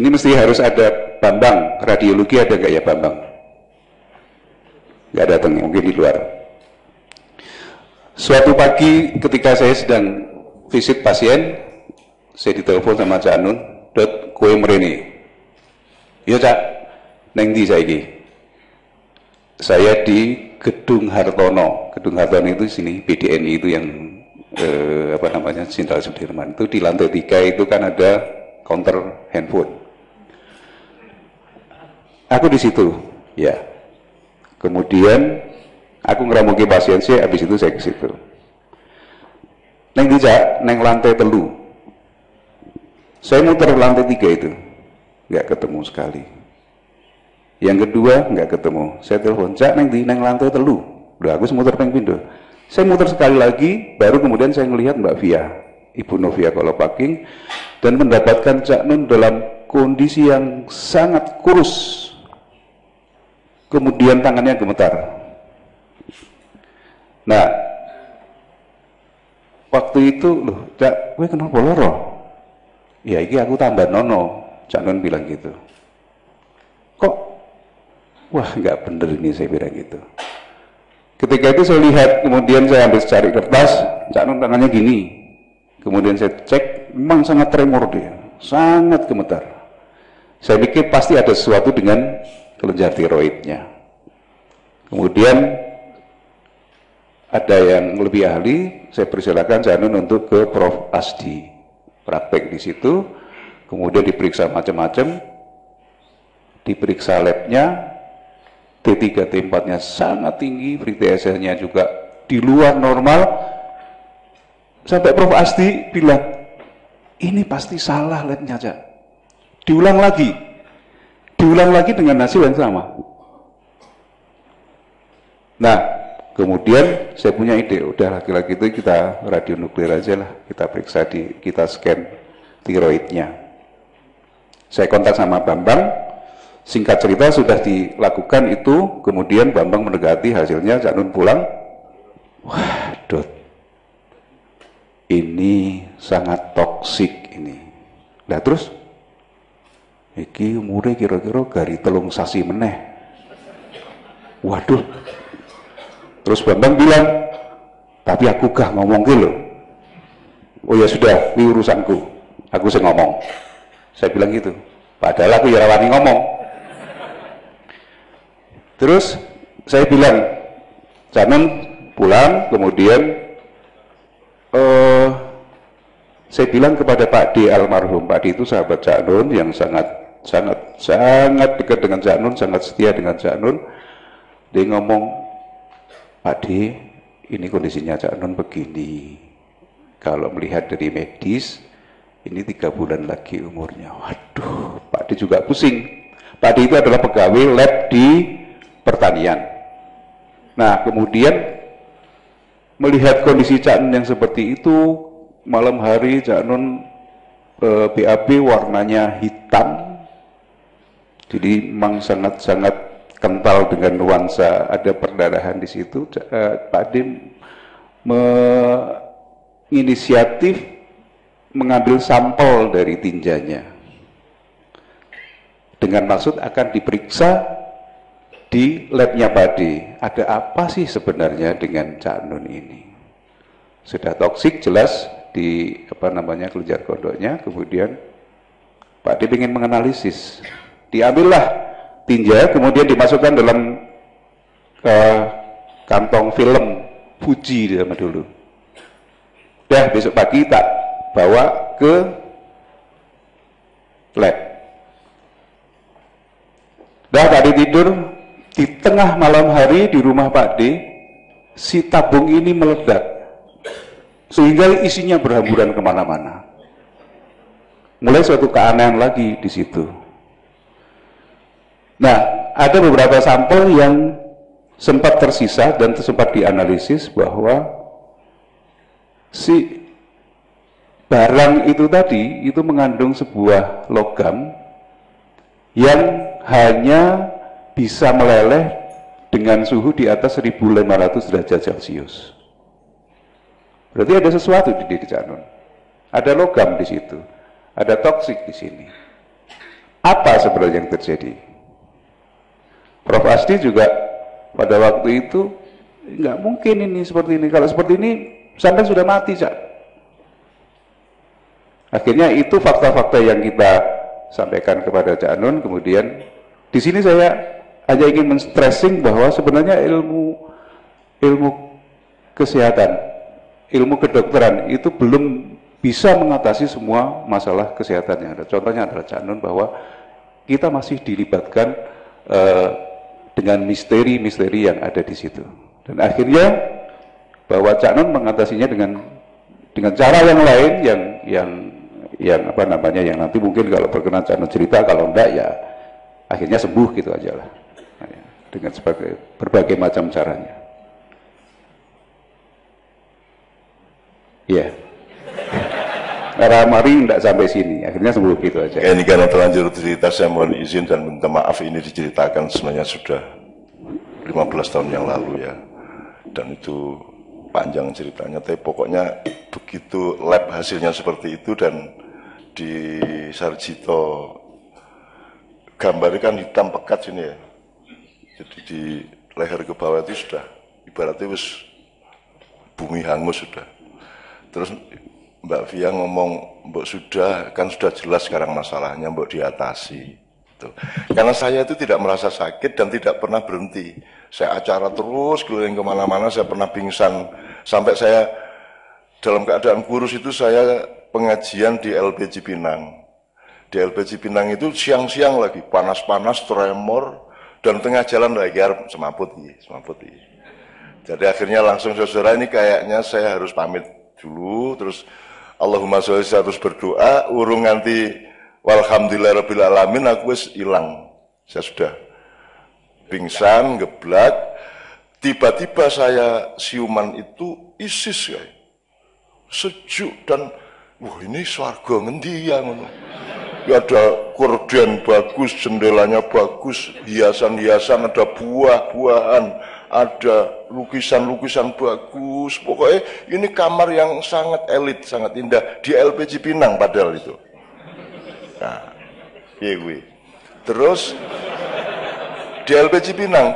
Ini mesti harus ada Bambang, radiologi ada gak ya Bambang? Gak datang, mungkin di luar. Suatu pagi ketika saya sedang visit pasien, saya ditelepon sama Cak Nun, dot kue mereni. Iya Cak, neng di saya ini. Saya di Gedung Hartono. Gedung Hartono itu sini, BDNI itu yang eh, apa namanya Jenderal Sudirman. Itu di lantai tiga itu kan ada counter handphone. Aku di situ, ya. Kemudian aku ngeramuki pasien sih, habis itu saya ke situ. Neng dijak, neng lantai telu. Saya muter lantai tiga itu, nggak ketemu sekali. Yang kedua nggak ketemu. Saya telepon, cak neng di neng lantai telu. Udah aku muter peng pindo. Saya muter sekali lagi, baru kemudian saya melihat Mbak Via, Ibu Novia Kolopaking, dan mendapatkan Cak Nun dalam kondisi yang sangat kurus, kemudian tangannya gemetar. Nah, waktu itu loh, cak, gue kenapa loro? Ya, ini aku tambah nono, cak non bilang gitu. Kok, wah nggak bener ini saya bilang gitu. Ketika itu saya lihat, kemudian saya ambil cari kertas, cak non tangannya gini. Kemudian saya cek, memang sangat tremor dia, sangat gemetar. Saya pikir pasti ada sesuatu dengan kelenjar tiroidnya. Kemudian ada yang lebih ahli, saya persilakan Janun untuk ke Prof. Asdi. Praktek di situ, kemudian diperiksa macam-macam, diperiksa labnya, T3, T4-nya sangat tinggi, free TSL-nya juga di luar normal, sampai Prof. Asdi bilang, ini pasti salah labnya aja. Diulang lagi, diulang lagi dengan hasil yang sama. Nah, kemudian saya punya ide, udah laki-laki itu kita radio nuklir aja lah, kita periksa di, kita scan tiroidnya. Saya kontak sama Bambang, singkat cerita sudah dilakukan itu, kemudian Bambang mendekati hasilnya, Cak Nun pulang, wah dot, ini sangat toksik ini. Nah terus iki umure kira-kira gari telung sasi meneh. Waduh. Terus Bambang bilang tapi aku gak ngomong gitu oh ya sudah ini urusanku. Aku sih ngomong. Saya bilang gitu. Padahal aku ya ngomong. Terus saya bilang jangan pulang kemudian uh, saya bilang kepada Pak D almarhum Pak D itu sahabat Cak Nun yang sangat sangat sangat dekat dengan Cak Nun, sangat setia dengan Cak Nun. Dia ngomong, Pak D, ini kondisinya Cak Nun begini. Kalau melihat dari medis, ini tiga bulan lagi umurnya. Waduh, Pak D juga pusing. Pak D itu adalah pegawai lab di pertanian. Nah, kemudian melihat kondisi Cak Nun yang seperti itu, malam hari Cak Nun eh, BAB warnanya hitam, jadi memang sangat-sangat kental dengan nuansa ada perdarahan di situ. Uh, Pak Dim menginisiatif mengambil sampel dari tinjanya dengan maksud akan diperiksa di labnya Pak D. Ada apa sih sebenarnya dengan Cak Nun ini? Sudah toksik jelas di apa namanya kelenjar kondoknya, kemudian Pak D ingin menganalisis. Diambillah tinja kemudian dimasukkan dalam uh, kantong film Fuji zaman dulu. Dah besok pagi tak bawa ke lab. Dah tadi tidur. Di tengah malam hari di rumah Pak D si tabung ini meledak sehingga isinya berhamburan ke mana-mana mulai suatu keanehan lagi di situ Nah, ada beberapa sampel yang sempat tersisa dan sempat dianalisis bahwa si barang itu tadi itu mengandung sebuah logam yang hanya bisa meleleh dengan suhu di atas 1500 derajat Celcius. Berarti ada sesuatu di diri Canun. Ada logam di situ. Ada toksik di sini. apa sebenarnya yang terjadi. Prof. Asdi juga pada waktu itu nggak mungkin ini seperti ini. Kalau seperti ini sampai sudah mati, Cak. Akhirnya itu fakta-fakta yang kita sampaikan kepada Cak Nun. Kemudian di sini saya hanya ingin men-stressing bahwa sebenarnya ilmu ilmu kesehatan, ilmu kedokteran itu belum bisa mengatasi semua masalah kesehatan yang ada. Contohnya adalah Cak Nun bahwa kita masih dilibatkan uh, dengan misteri-misteri yang ada di situ. Dan akhirnya bahwa Cak Nun mengatasinya dengan dengan cara yang lain yang yang yang apa namanya yang nanti mungkin kalau berkenan Cak Nun cerita kalau enggak ya akhirnya sembuh gitu aja lah dengan sebagai berbagai macam caranya. Iya. Yeah. mari tidak sampai sini, akhirnya sembuh gitu aja. Ini karena terlanjur cerita, saya mohon izin dan minta maaf ini diceritakan sebenarnya sudah 15 tahun yang lalu ya. Dan itu panjang ceritanya, tapi pokoknya begitu lab hasilnya seperti itu dan di Sarjito gambarnya kan hitam pekat sini ya. Jadi di leher ke bawah itu sudah ibaratnya bumi hangus sudah. Terus Mbak Via ngomong, Mbak sudah, kan sudah jelas sekarang masalahnya, Mbak diatasi. Tuh. Karena saya itu tidak merasa sakit dan tidak pernah berhenti. Saya acara terus, keliling ke mana-mana, saya pernah pingsan. Sampai saya dalam keadaan kurus itu saya pengajian di LPG Pinang di LPG Pinang itu siang-siang lagi panas-panas tremor dan tengah jalan lagi harap semaput semaput. Jadi akhirnya langsung saudara ini kayaknya saya harus pamit dulu terus Allahumma sholli harus berdoa urung nanti walhamdulillah rabbil alamin aku wis hilang. Saya sudah pingsan, geblak. Tiba-tiba saya siuman itu ISIS ya. Sejuk dan wah ini swarga ngendi ya ngono ada korden bagus, jendelanya bagus, hiasan-hiasan, ada buah-buahan, ada lukisan-lukisan bagus. Pokoknya ini kamar yang sangat elit, sangat indah di LPG Pinang padahal itu. Nah, iya Terus di LPG Pinang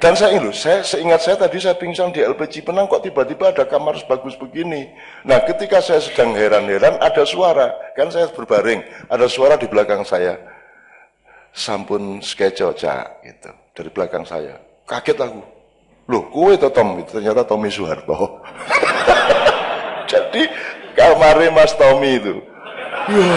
dan saya ini saya seingat saya tadi saya pingsan di LPG Penang kok tiba-tiba ada kamar sebagus begini. Nah ketika saya sedang heran-heran ada suara, kan saya berbaring, ada suara di belakang saya. Sampun skeco cak gitu dari belakang saya. Kaget aku. Loh, kue itu Tom, ternyata Tommy Soeharto. Jadi kamarnya Mas Tommy itu. Ya,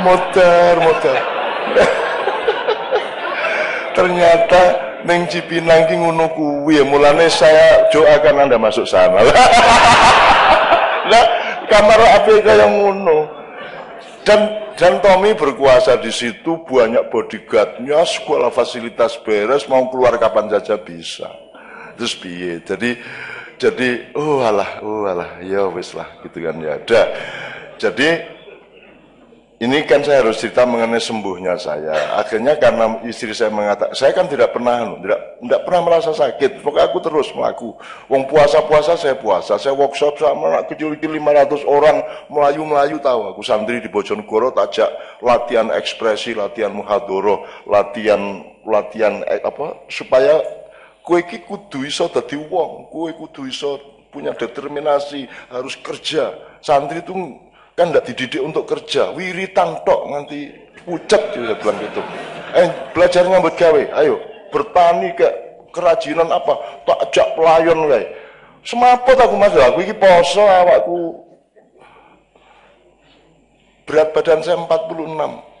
motor, motor ternyata neng Cipinang ki ngono kuwi ya mulane saya doakan Anda masuk sana. Lah kamar api kayak ngono. Dan dan Tommy berkuasa di situ banyak bodyguardnya, sekolah fasilitas beres, mau keluar kapan saja bisa. Terus piye? Jadi jadi oh alah, oh alah, ya wis lah gitu kan ya ada. Jadi ini kan saya harus cerita mengenai sembuhnya saya. Akhirnya karena istri saya mengatakan, saya kan tidak pernah, anu, tidak, tidak pernah merasa sakit. Pokoknya aku terus melaku. Wong puasa-puasa saya puasa. Saya workshop sama anak kecil-kecil 500 orang melayu-melayu tahu. Aku santri di Bojonegoro tajak latihan ekspresi, latihan muhadoro, latihan latihan eh, apa supaya kue ki kudu iso dadi wong, kue kudu iso punya determinasi, harus kerja. Santri itu kan tidak dididik untuk kerja. Wiritan tok nanti pucat juga bilang gitu eh belajar ngambut gawe. Ayo bertani ke kerajinan apa? Tak ajak pelayan kayak. Semaput aku mas. Aku ini poso awakku. Berat badan saya 46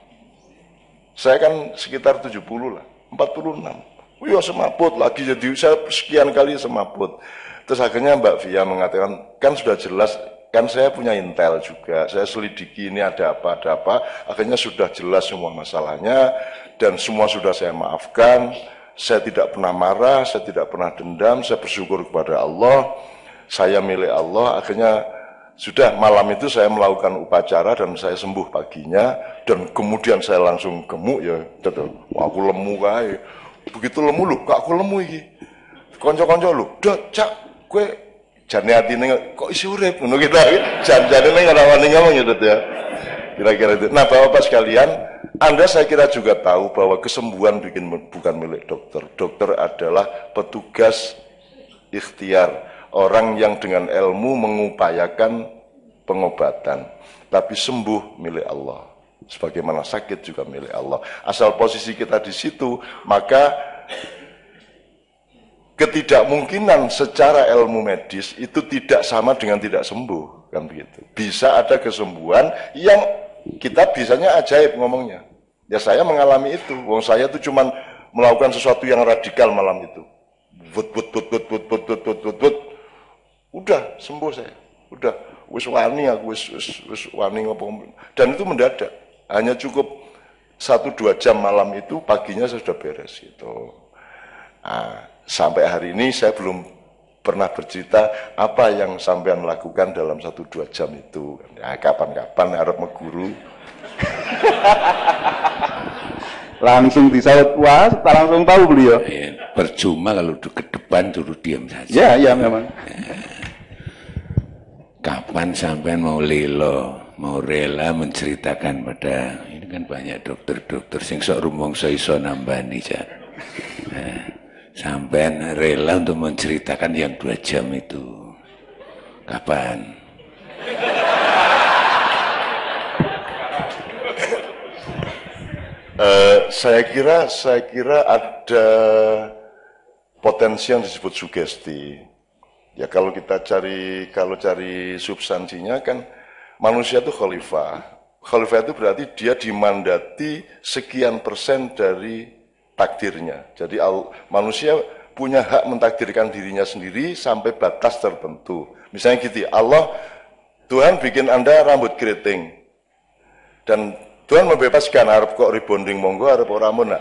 saya kan sekitar 70 lah 46 Wih, semaput lagi. Jadi saya sekian kali semaput. Terus akhirnya Mbak Via mengatakan kan sudah jelas kan saya punya intel juga, saya selidiki ini ada apa, ada apa, akhirnya sudah jelas semua masalahnya, dan semua sudah saya maafkan, saya tidak pernah marah, saya tidak pernah dendam, saya bersyukur kepada Allah, saya milik Allah, akhirnya sudah malam itu saya melakukan upacara dan saya sembuh paginya, dan kemudian saya langsung gemuk ya, betul, aku lemu kayak, begitu lemu lu, kok aku lemu ini, konco-konco lu, cak, gue jane atine kok isi urip ngono kita jan-jane ning ora wani ngomong ya ya Kira-kira itu. Nah, Bapak-bapak sekalian, Anda saya kira juga tahu bahwa kesembuhan bikin bukan milik dokter. Dokter adalah petugas ikhtiar, orang yang dengan ilmu mengupayakan pengobatan, tapi sembuh milik Allah. Sebagaimana sakit juga milik Allah. Asal posisi kita di situ, maka ketidakmungkinan secara ilmu medis itu tidak sama dengan tidak sembuh kan begitu. Bisa ada kesembuhan yang kita bisanya ajaib ngomongnya. Ya saya mengalami itu. Wong saya itu cuman melakukan sesuatu yang radikal malam itu. But but but but but but but but but, but. Udah sembuh saya. Udah wis wani aku wis wis, wis wani ngopo. Dan itu mendadak. Hanya cukup satu dua jam malam itu paginya sudah beres itu. Nah, sampai hari ini saya belum pernah bercerita apa yang sampean lakukan dalam satu dua jam itu. Ya, kapan-kapan harap meguru. langsung disaut wah, langsung tahu beliau. Ya, percuma kalau ke depan dulu diam saja. Ya, ya memang. Kapan sampean mau lilo, mau rela menceritakan pada ini kan banyak dokter-dokter sing sok rumongso iso nambani, Cak. Sampean rela untuk menceritakan yang dua jam itu. Kapan? Uh, saya kira saya kira ada potensi yang disebut sugesti. Ya kalau kita cari kalau cari substansinya kan manusia itu khalifah. Khalifah itu berarti dia dimandati sekian persen dari takdirnya. Jadi manusia punya hak mentakdirkan dirinya sendiri sampai batas tertentu. Misalnya gitu, Allah Tuhan bikin Anda rambut keriting dan Tuhan membebaskan harap kok rebonding monggo harap orang mana.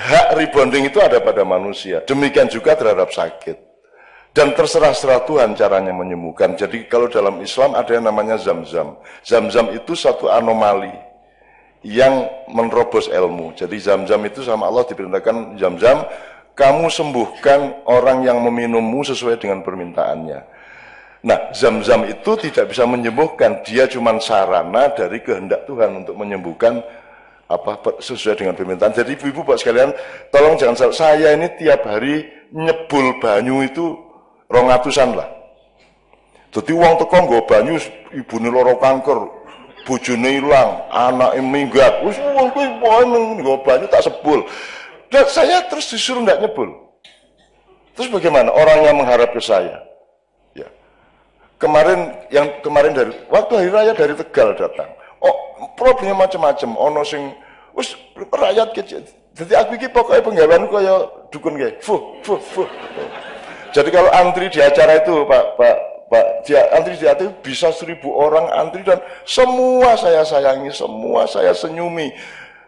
Hak rebonding itu ada pada manusia. Demikian juga terhadap sakit. Dan terserah-serah Tuhan caranya menyembuhkan. Jadi kalau dalam Islam ada yang namanya zam-zam. Zam-zam itu satu anomali yang menerobos ilmu. Jadi zam-zam itu sama Allah diperintahkan zam-zam, kamu sembuhkan orang yang meminummu sesuai dengan permintaannya. Nah, zam-zam itu tidak bisa menyembuhkan, dia cuma sarana dari kehendak Tuhan untuk menyembuhkan apa sesuai dengan permintaan. Jadi ibu-ibu Pak sekalian, tolong jangan salah, saya ini tiap hari nyebul banyu itu rongatusan lah. Jadi uang teko nggo banyu ibune loro kanker, bojone ilang, anake minggat. Wis kuwi nggo banyu tak sebul. Dan saya terus disuruh ndak nyebul. Terus bagaimana orang yang mengharap ke saya? kemarin yang kemarin dari waktu hari raya dari Tegal datang. Oh, problemnya macam-macam. Ono sing wis rakyat kecil. Jadi aku iki pokoknya penggawean kaya dukun kayak fu fu fu. Jadi kalau antri di acara itu Pak Pak dia antri di itu bisa seribu orang antri dan semua saya sayangi, semua saya senyumi.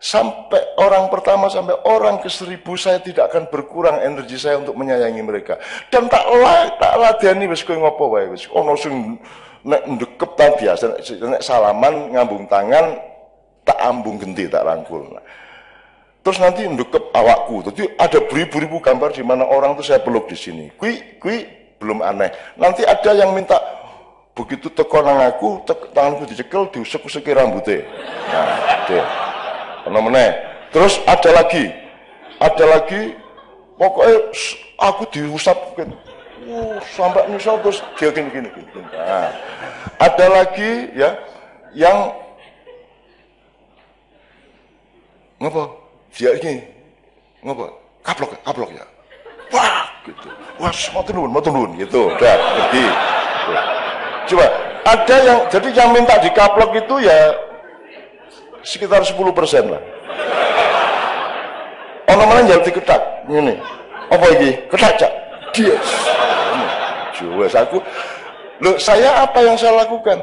Sampai orang pertama sampai orang ke seribu saya tidak akan berkurang energi saya untuk menyayangi mereka. Dan tak lah tak ladeni wis kowe ngopo wae wis. Ono sing nek ndekep ta biasa nek salaman ngambung tangan tak ambung genti tak rangkul. Terus nanti ndekep awakku. Jadi ada beribu-ribu gambar di mana orang tuh saya peluk di sini. Kui kui belum aneh nanti ada yang minta begitu teko nang aku tek, tanganku dicekel diusek-usek rambutnya nah deh. Terus ada lagi, ada lagi, pokoknya aku diusap gitu. Sampai misal terus dia gini gini gini. Nah, ada lagi ya yang ngapa? Dia ini ngapa? Kaplok, kaplok ya. Wah, gitu. Wah, mau turun, mau turun, gitu. Udah, pergi. Coba, ada yang, jadi yang minta dikaplok itu ya sekitar 10 persen lah. Ono mana jadi ketak ini. Apa ini? Ketak cak. Dia. Jual aku. Loh, saya apa yang saya lakukan?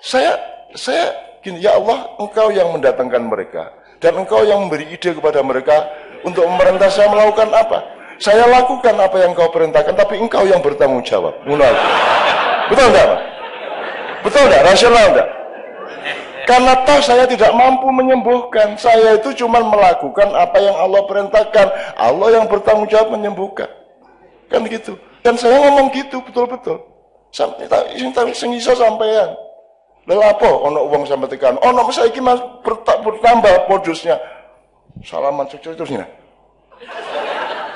Saya saya gini, ya Allah, Engkau yang mendatangkan mereka dan Engkau yang memberi ide kepada mereka untuk memerintah saya melakukan apa? Saya lakukan apa yang Engkau perintahkan, tapi Engkau yang bertanggung jawab. Betul enggak, Pak? Betul enggak? Rasional enggak? Karena toh saya tidak mampu menyembuhkan. Saya itu cuma melakukan apa yang Allah perintahkan. Allah yang bertanggung jawab menyembuhkan. Kan gitu. Dan saya ngomong gitu betul-betul. Sampai sing iso sampean. Lha apa ana wong sampe tekan? Ana saiki Mas bertambah modusnya. Salaman cucu terus.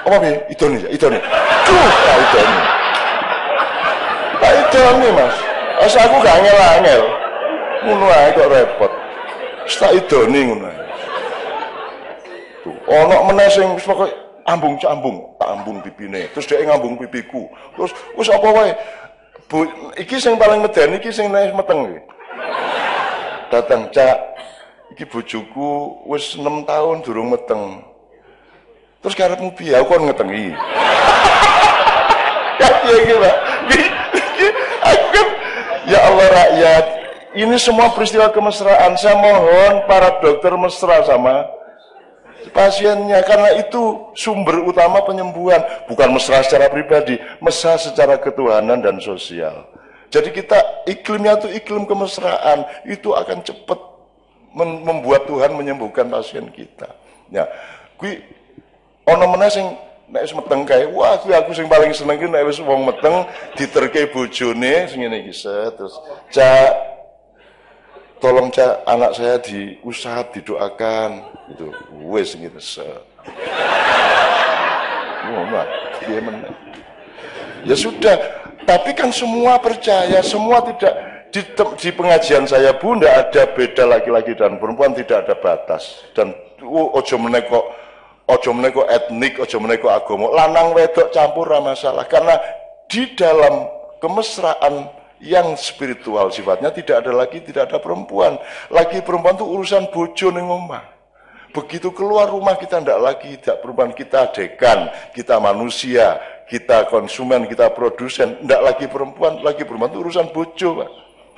Apa? Idone ya, idone. Duh, tak idone. Tak idone, Mas. Asa aku gak angel-angel. Ngono ae kok repot. Wis tak idone ngono ae. Tuh, ana meneh sing pokoke ambung ambung, tak ambung pipine. Terus dia ngambung pipiku. Terus wis apa wae? Bu, iki sing paling medeni iki sing nek meteng iki. Datang, Cak. Iki bojoku wis 6 tahun durung meteng. Terus karepmu piye? Aku kon ngetengi. ya piye iki, Pak? Aku kan ya Allah rakyat, ini semua peristiwa kemesraan. Saya mohon para dokter mesra sama pasiennya karena itu sumber utama penyembuhan bukan mesra secara pribadi mesra secara ketuhanan dan sosial jadi kita iklimnya itu iklim kemesraan itu akan cepat membuat Tuhan menyembuhkan pasien kita ya kui ono meneh sing nek wis meteng kae wah kuwi aku sing paling seneng ki nek wis wong meteng diterke bojone sing ngene iki terus cak tolong cak anak saya diusap didoakan itu wes gitu se ya sudah tapi kan semua percaya semua tidak di, di pengajian saya pun tidak ada beda laki-laki dan perempuan tidak ada batas. Dan uh, ojo meneko ojo meneko etnik ojo meneko agama. Lanang wedok campur masalah karena di dalam kemesraan yang spiritual sifatnya tidak ada lagi tidak ada perempuan. Lagi perempuan itu urusan bojo ning omah. Begitu keluar rumah kita tidak lagi tidak perempuan kita dekan kita manusia kita konsumen kita produsen tidak lagi perempuan. Lagi perempuan itu urusan bojo pak.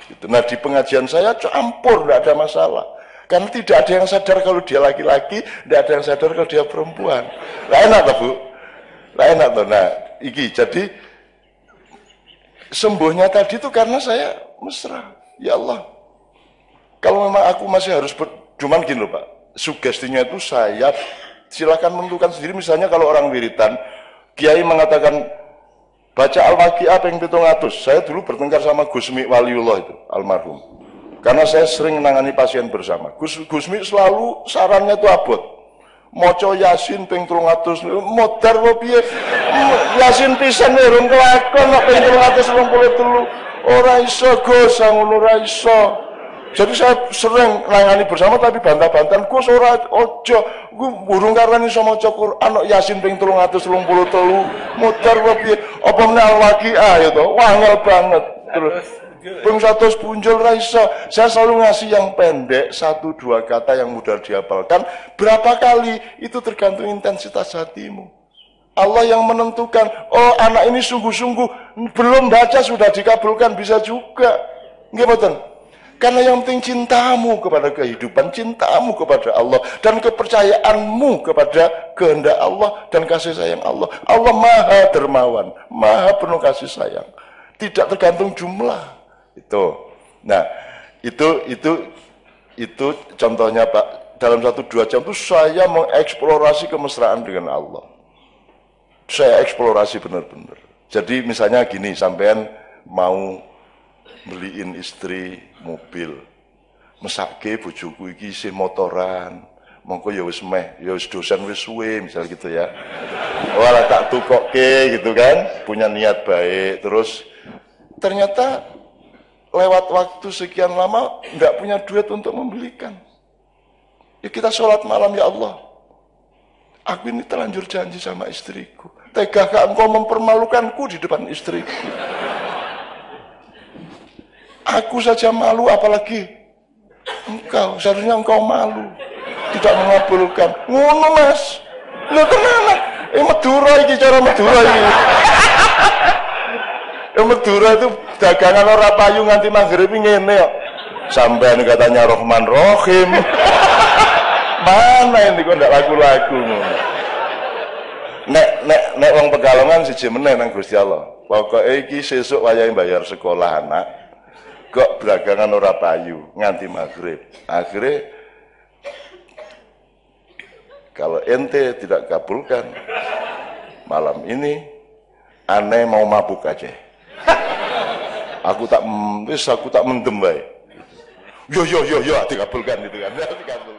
Gitu. nah di pengajian saya campur tidak ada masalah karena tidak ada yang sadar kalau dia laki-laki tidak ada yang sadar kalau dia perempuan lah enak bu lah enak nah iki jadi sembuhnya tadi itu karena saya mesra. Ya Allah, kalau memang aku masih harus ber... Cuman gini loh Pak, sugestinya itu saya silakan menentukan sendiri. Misalnya kalau orang wiritan, Kiai mengatakan baca Al-Waqi'ah yang pitung atus. Saya dulu bertengkar sama Gusmi Waliullah itu, almarhum. Karena saya sering menangani pasien bersama. Gus, Gusmi selalu sarannya itu abot. Maca yasin ping 300 modar apa piye? Yasin pisan urung kelakon kok ping 323 ora iso Gus ngono ora iso. Jadi saya sering nangani bersama tapi bantah-bantahan Gus ora ojo. Gue burung karena iso maca Quran kok yasin ping 333 modar apa piye? Apa meneh al-waqiah ya to wangel banget. Terus Peng satu punjul raisa. Saya selalu ngasih yang pendek, satu dua kata yang mudah dihafalkan. Berapa kali itu tergantung intensitas hatimu. Allah yang menentukan, oh anak ini sungguh-sungguh belum baca sudah dikabulkan bisa juga. Nggih Karena yang penting cintamu kepada kehidupan, cintamu kepada Allah dan kepercayaanmu kepada kehendak Allah dan kasih sayang Allah. Allah Maha dermawan, Maha penuh kasih sayang. Tidak tergantung jumlah. Itu. Nah, itu itu itu contohnya Pak. Dalam satu dua jam itu saya mengeksplorasi kemesraan dengan Allah. Saya eksplorasi benar-benar. Jadi misalnya gini, sampean mau beliin istri mobil, mesake bojoku iki isih motoran, mongko ya wis meh, ya wis dosen wis suwe misal gitu ya. Wala tak tukokke gitu kan, punya niat baik, terus ternyata lewat waktu sekian lama nggak punya duit untuk membelikan. Ya kita sholat malam ya Allah. Aku ini terlanjur janji sama istriku. Tegakah engkau mempermalukanku di depan istriku? Aku saja malu apalagi engkau. Seharusnya engkau malu. Tidak mengabulkan. Ngono mas. Lo kenapa? Eh Madura ini cara Madura ini. Eh Madura itu dagangan ora payu nganti maghrib ngene kok. Sampean katanya Rohman Rohim. Mana ini kok ndak lagu-lagu Nek nek nek wong Pekalongan siji meneh nang Gusti Allah. Pokoke iki sesuk wayahe bayar sekolah anak. Kok dagangan ora payu nganti maghrib. Akhirnya kalau ente tidak kabulkan malam ini aneh mau mabuk aja aku tak wis aku tak mendem bae yo yo yo yo dikabulkan gitu kan dikabulkan